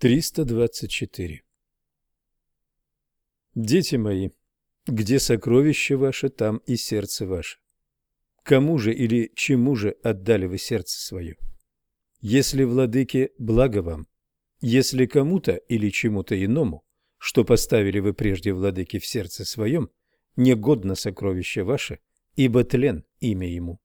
324. Дети мои, где сокровище ваше, там и сердце ваше. Кому же или чему же отдали вы сердце свое? Если, владыке, благо вам, если кому-то или чему-то иному, что поставили вы прежде, владыки, в сердце своем, негодно сокровище ваше, ибо тлен имя ему.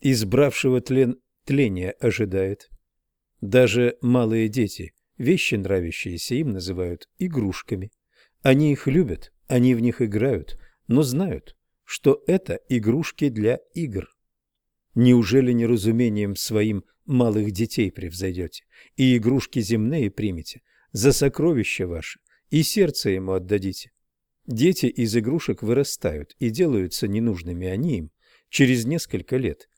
Избравшего тлен тление ожидает. Даже малые дети – Вещи, нравящиеся им, называют игрушками. Они их любят, они в них играют, но знают, что это игрушки для игр. Неужели неразумением своим малых детей превзойдете, и игрушки земные примете, за сокровища ваши, и сердце ему отдадите? Дети из игрушек вырастают и делаются ненужными они им через несколько лет.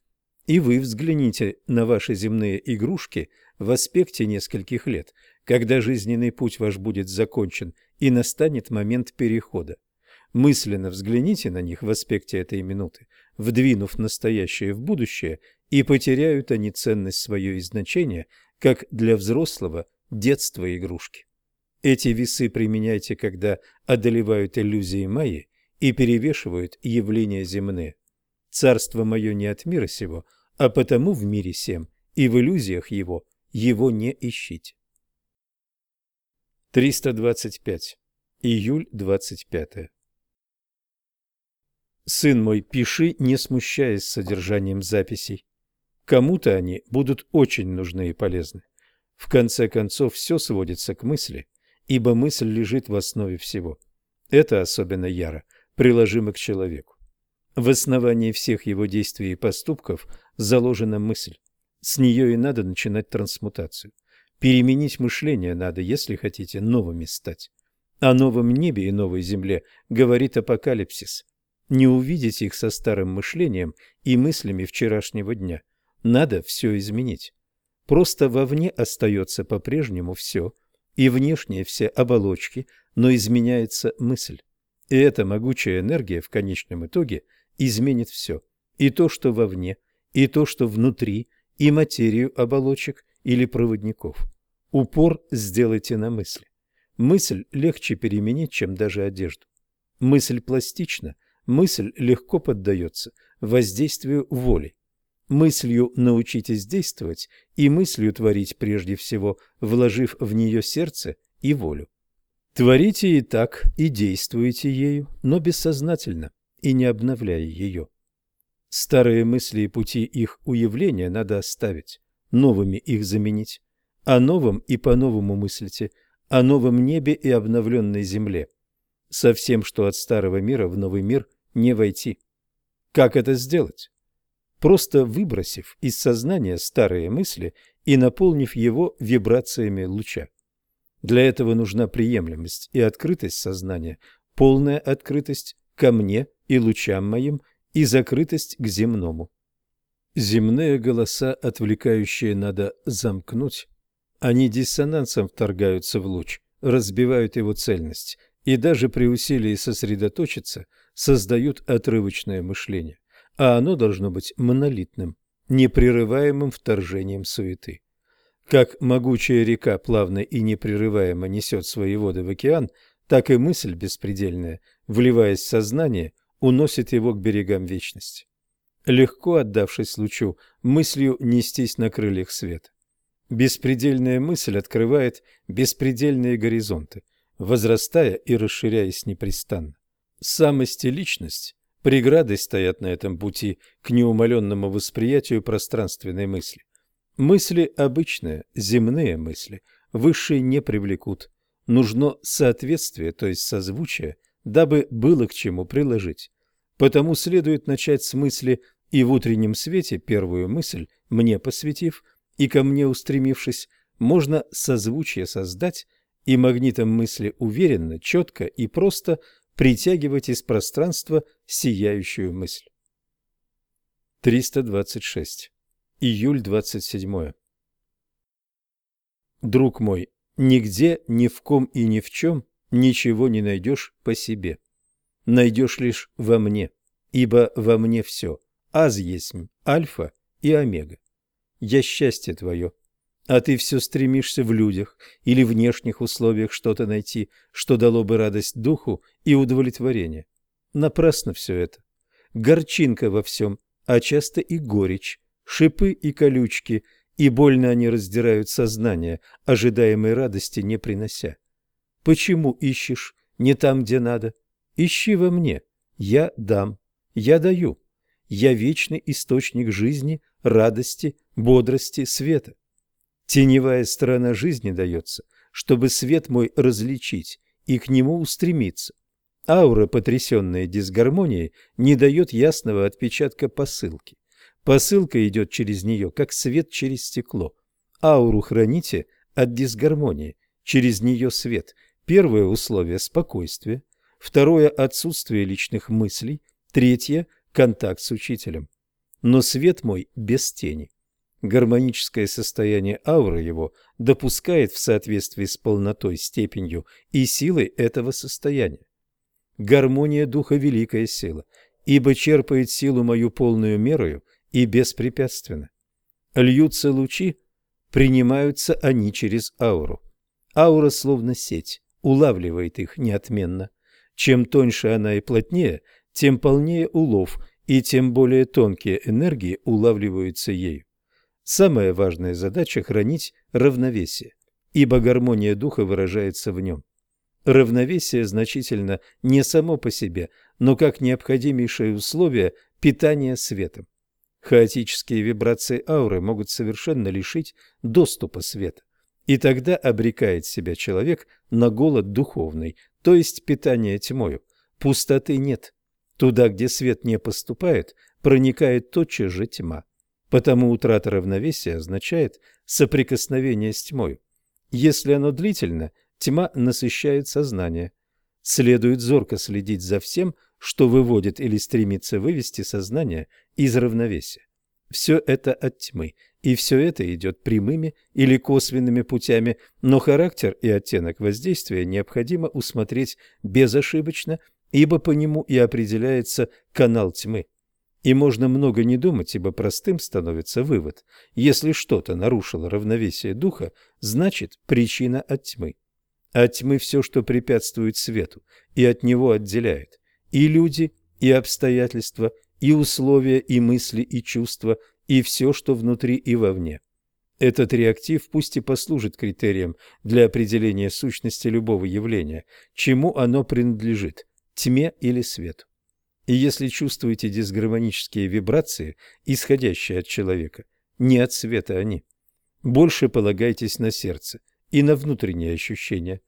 И вы взгляните на ваши земные игрушки в аспекте нескольких лет – когда жизненный путь ваш будет закончен и настанет момент перехода. Мысленно взгляните на них в аспекте этой минуты, вдвинув настоящее в будущее, и потеряют они ценность свое и значение, как для взрослого детства игрушки. Эти весы применяйте, когда одолевают иллюзии мои и перевешивают явления земные. Царство мое не от мира сего, а потому в мире сем, и в иллюзиях его, его не ищите. 325. Июль 25. Сын мой, пиши, не смущаясь содержанием записей. Кому-то они будут очень нужны и полезны. В конце концов, все сводится к мысли, ибо мысль лежит в основе всего. Это особенно яро, приложимо к человеку. В основании всех его действий и поступков заложена мысль. С нее и надо начинать трансмутацию. Переменить мышление надо, если хотите новыми стать. О новом небе и новой земле говорит апокалипсис. Не увидеть их со старым мышлением и мыслями вчерашнего дня. Надо все изменить. Просто вовне остается по-прежнему все, и внешние все оболочки, но изменяется мысль. И эта могучая энергия в конечном итоге изменит все. И то, что вовне, и то, что внутри, и материю оболочек, или проводников. Упор сделайте на мысли. Мысль легче переменить, чем даже одежду. Мысль пластична, мысль легко поддается воздействию воли. Мыслью научитесь действовать и мыслью творить прежде всего, вложив в нее сердце и волю. Творите и так, и действуйте ею, но бессознательно и не обновляя ее. Старые мысли и пути их уявления надо оставить, новыми их заменить. О новом и по-новому мыслите, о новом небе и обновленной земле. Со всем, что от старого мира в новый мир не войти. Как это сделать? Просто выбросив из сознания старые мысли и наполнив его вибрациями луча. Для этого нужна приемлемость и открытость сознания, полная открытость ко мне и лучам моим и закрытость к земному. Земные голоса, отвлекающие, надо замкнуть. Они диссонансом вторгаются в луч, разбивают его цельность и даже при усилии сосредоточиться создают отрывочное мышление, а оно должно быть монолитным, непрерываемым вторжением суеты. Как могучая река плавно и непрерываемо несет свои воды в океан, так и мысль беспредельная, вливаясь в сознание, уносит его к берегам вечности легко отдавшись лучу, мыслью нестись на крыльях света. Беспредельная мысль открывает беспредельные горизонты, возрастая и расширяясь непрестанно. Самость и личность преграды стоят на этом пути к неумоленному восприятию пространственной мысли. Мысли обычные, земные мысли, высшие не привлекут. Нужно соответствие, то есть созвучие, дабы было к чему приложить. Потому следует начать с мысли и в утреннем свете первую мысль, мне посвятив и ко мне устремившись, можно созвучие создать и магнитом мысли уверенно, четко и просто притягивать из пространства сияющую мысль. 326. Июль 27. Друг мой, нигде, ни в ком и ни в чем ничего не найдешь по себе найдешь лишь во мне, ибо во мне все, аз есть альфа и омега. Я счастье твое. а ты все стремишься в людях или внешних условиях что-то найти, что дало бы радость духу и удовлетворение. Напрасно все это. Горчинка во всем, а часто и горечь, шипы и колючки, и больно они раздирают сознание, ожидаемой радости не принося. Почему ищешь не там, где надо? Ищи во мне. Я дам. Я даю. Я вечный источник жизни, радости, бодрости, света. Теневая сторона жизни дается, чтобы свет мой различить и к нему устремиться. Аура, потрясенная дисгармонией, не дает ясного отпечатка посылки. Посылка идет через нее, как свет через стекло. Ауру храните от дисгармонии, через нее свет. Первое условие – спокойствие. Второе – отсутствие личных мыслей. Третье – контакт с учителем. Но свет мой без тени. Гармоническое состояние ауры его допускает в соответствии с полнотой, степенью и силой этого состояния. Гармония духа – великая сила, ибо черпает силу мою полную мерою и беспрепятственно. Льются лучи, принимаются они через ауру. Аура словно сеть, улавливает их неотменно. Чем тоньше она и плотнее, тем полнее улов, и тем более тонкие энергии улавливаются ею. Самая важная задача – хранить равновесие, ибо гармония духа выражается в нем. Равновесие значительно не само по себе, но как необходимейшее условие питания светом. Хаотические вибрации ауры могут совершенно лишить доступа света. И тогда обрекает себя человек на голод духовный, то есть питание тьмою. Пустоты нет. Туда, где свет не поступает, проникает тотчас же тьма. Потому утрата равновесия означает соприкосновение с тьмой. Если оно длительно, тьма насыщает сознание. Следует зорко следить за всем, что выводит или стремится вывести сознание из равновесия. Все это от тьмы, и все это идет прямыми или косвенными путями, но характер и оттенок воздействия необходимо усмотреть безошибочно, ибо по нему и определяется канал тьмы. И можно много не думать, ибо простым становится вывод. Если что-то нарушило равновесие духа, значит причина от тьмы. От тьмы все, что препятствует свету, и от него отделяет. И люди, и обстоятельства, и условия, и мысли, и чувства, и все, что внутри и вовне. Этот реактив пусть и послужит критерием для определения сущности любого явления, чему оно принадлежит – тьме или свету. И если чувствуете дисгармонические вибрации, исходящие от человека, не от света они. Больше полагайтесь на сердце и на внутренние ощущения.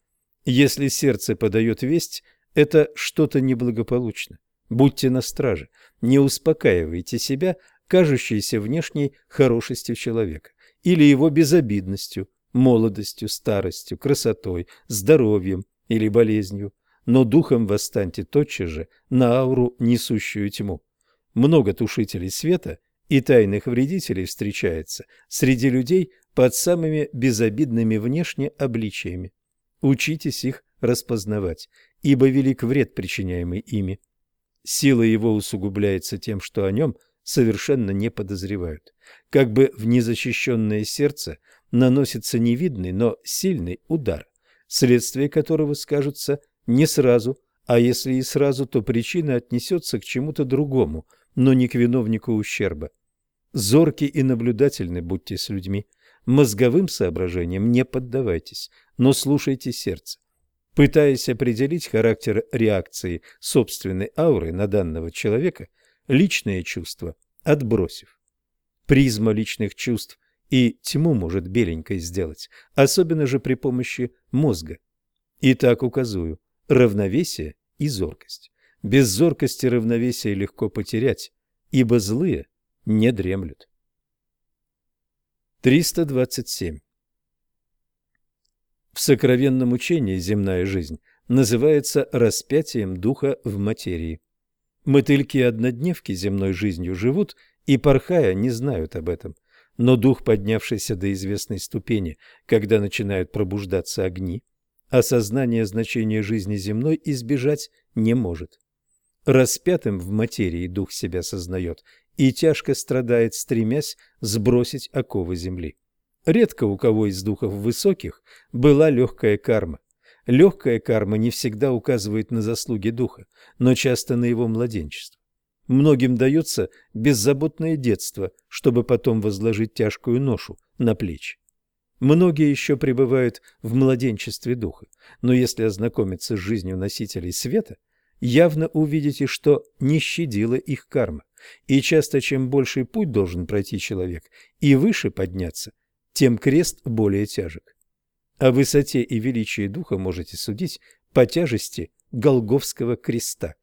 Если сердце подает весть, это что-то неблагополучно. Будьте на страже, не успокаивайте себя, кажущейся внешней хорошестью человека или его безобидностью, молодостью, старостью, красотой, здоровьем или болезнью но духом восстаньте тотчас же на ауру, несущую тьму. Много тушителей света и тайных вредителей встречается среди людей под самыми безобидными внешне обличиями. Учитесь их распознавать, ибо велик вред, причиняемый ими. Сила его усугубляется тем, что о нем совершенно не подозревают. Как бы в незащищенное сердце наносится невидный, но сильный удар, следствие которого скажутся не сразу, а если и сразу, то причина отнесется к чему-то другому, но не к виновнику ущерба. Зорки и наблюдательны будьте с людьми. Мозговым соображениям не поддавайтесь, но слушайте сердце. Пытаясь определить характер реакции собственной ауры на данного человека, личные чувства отбросив. Призма личных чувств и тьму может беленькой сделать, особенно же при помощи мозга. Итак, указую равновесие и зоркость. Без зоркости равновесие легко потерять, ибо злые не дремлют. 327. В сокровенном учении земная жизнь называется распятием духа в материи. Мотыльки-однодневки земной жизнью живут и, порхая, не знают об этом. Но дух, поднявшийся до известной ступени, когда начинают пробуждаться огни, осознание значения жизни земной избежать не может. Распятым в материи дух себя сознает и тяжко страдает, стремясь сбросить оковы земли. Редко у кого из духов высоких была легкая карма. Легкая карма не всегда указывает на заслуги духа, но часто на его младенчество. Многим дается беззаботное детство, чтобы потом возложить тяжкую ношу на плечи. Многие еще пребывают в младенчестве духа, но если ознакомиться с жизнью носителей света, явно увидите, что не щадила их карма. И часто чем больший путь должен пройти человек и выше подняться, тем крест более тяжек. О высоте и величии духа можете судить по тяжести Голговского креста.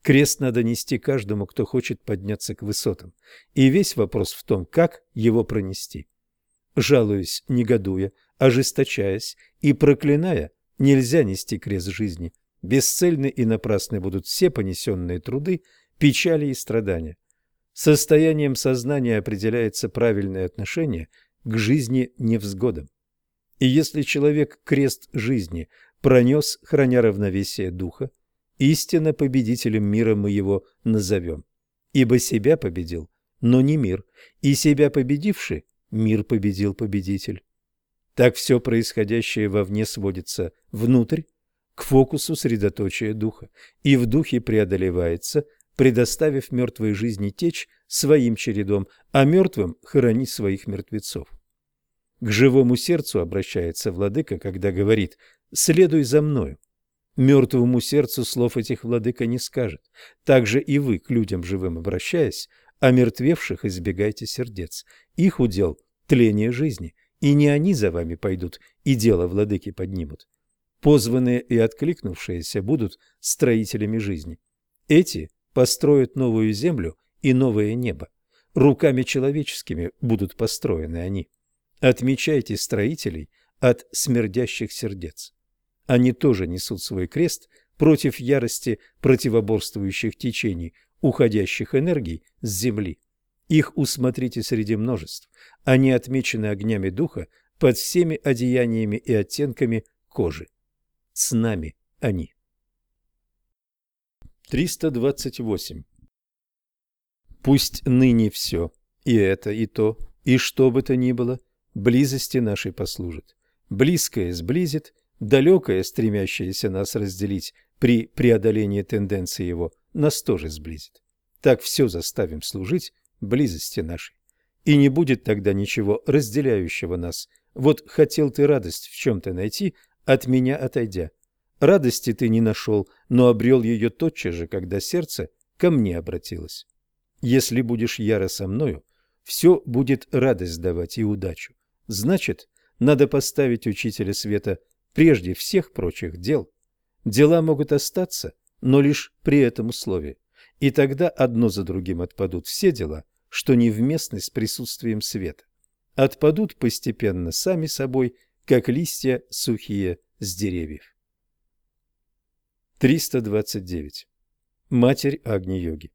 Крест надо нести каждому, кто хочет подняться к высотам, и весь вопрос в том, как его пронести. Жалуясь, негодуя, ожесточаясь и проклиная, нельзя нести крест жизни. Бесцельны и напрасны будут все понесенные труды, печали и страдания. Состоянием сознания определяется правильное отношение к жизни невзгодам. И если человек крест жизни пронес, храня равновесие духа, истинно победителем мира мы его назовем. Ибо себя победил, но не мир, и себя победивший, мир победил победитель. Так все происходящее вовне сводится внутрь, к фокусу средоточия духа, и в духе преодолевается, предоставив мертвой жизни течь своим чередом, а мертвым хоронить своих мертвецов. К живому сердцу обращается владыка, когда говорит «следуй за мною». Мертвому сердцу слов этих владыка не скажет. Так же и вы, к людям живым обращаясь, о мертвевших избегайте сердец. Их удел – тление жизни, и не они за вами пойдут и дело владыки поднимут. Позванные и откликнувшиеся будут строителями жизни. Эти построят новую землю и новое небо. Руками человеческими будут построены они. Отмечайте строителей от смердящих сердец. Они тоже несут свой крест против ярости противоборствующих течений, уходящих энергий с земли. Их усмотрите среди множеств. Они отмечены огнями духа под всеми одеяниями и оттенками кожи. С нами они. 328. Пусть ныне все, и это, и то, и что бы то ни было – близости нашей послужит. Близкое сблизит, далекое, стремящееся нас разделить при преодолении тенденции его, нас тоже сблизит. Так все заставим служить близости нашей. И не будет тогда ничего разделяющего нас. Вот хотел ты радость в чем-то найти, от меня отойдя. Радости ты не нашел, но обрел ее тотчас же, когда сердце ко мне обратилось. Если будешь яро со мною, все будет радость давать и удачу. Значит, надо поставить учителя света прежде всех прочих дел. Дела могут остаться, но лишь при этом условии. И тогда одно за другим отпадут все дела, что невместны с присутствием света. Отпадут постепенно сами собой, как листья сухие с деревьев. 329. Матерь Агни-йоги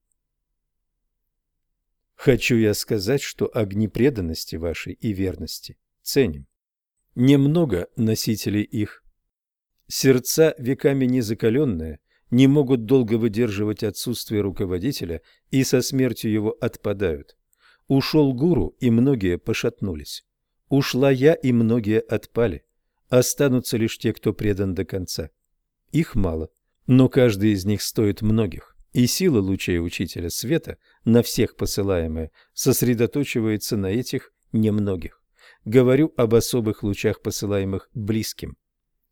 Хочу я сказать, что огни преданности вашей и верности ценим. Немного носителей их. Сердца, веками незакаленные, не могут долго выдерживать отсутствие руководителя и со смертью его отпадают. Ушел гуру, и многие пошатнулись. Ушла я, и многие отпали. Останутся лишь те, кто предан до конца. Их мало, но каждый из них стоит многих и сила лучей Учителя Света, на всех посылаемая, сосредоточивается на этих немногих. Говорю об особых лучах, посылаемых близким.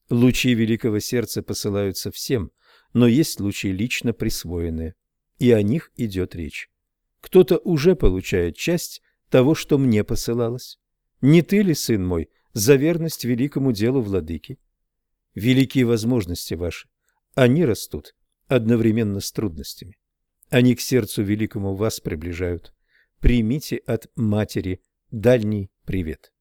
Лучи Великого Сердца посылаются всем, но есть лучи лично присвоенные, и о них идет речь. Кто-то уже получает часть того, что мне посылалось. Не ты ли, сын мой, за верность великому делу владыки? Великие возможности ваши, они растут одновременно с трудностями. Они к сердцу великому вас приближают. Примите от матери дальний привет.